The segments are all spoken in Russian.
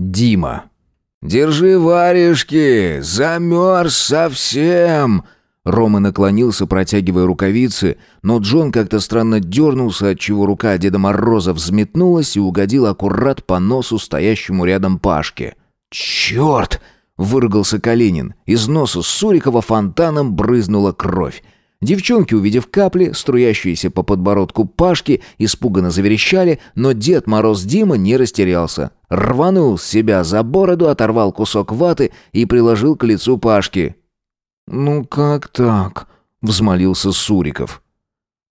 Дима. «Держи варежки! Замерз совсем!» Рома наклонился, протягивая рукавицы, но Джон как-то странно дернулся, отчего рука Деда Мороза взметнулась и угодила аккурат по носу стоящему рядом Пашке. «Черт!» — выругался Калинин. Из носа Сурикова фонтаном брызнула кровь. Девчонки, увидев капли, струящиеся по подбородку Пашки, испуганно заверещали, но Дед Мороз Дима не растерялся. Рванул себя за бороду, оторвал кусок ваты и приложил к лицу Пашки. «Ну как так?» — взмолился Суриков.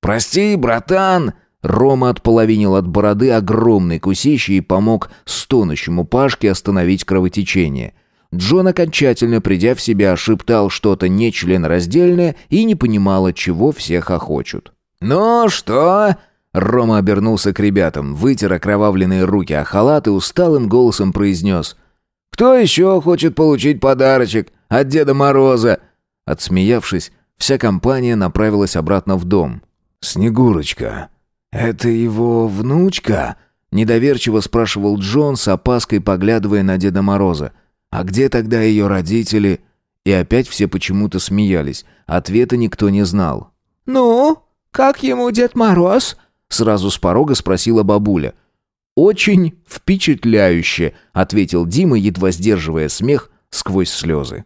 «Прости, братан!» Рома отполовинил от бороды огромный кусище и помог стонущему Пашке остановить кровотечение. Джон, окончательно придя в себя, шептал что-то нечленораздельное и не понимал, от чего все хохочут. «Ну что?» Рома обернулся к ребятам, вытер окровавленные руки о халат и усталым голосом произнес. «Кто еще хочет получить подарочек от Деда Мороза?» Отсмеявшись, вся компания направилась обратно в дом. «Снегурочка, это его внучка?» Недоверчиво спрашивал Джон с опаской, поглядывая на Деда Мороза. «А где тогда ее родители?» И опять все почему-то смеялись. Ответа никто не знал. «Ну, как ему Дед Мороз?» Сразу с порога спросила бабуля. «Очень впечатляюще», — ответил Дима, едва сдерживая смех сквозь слезы.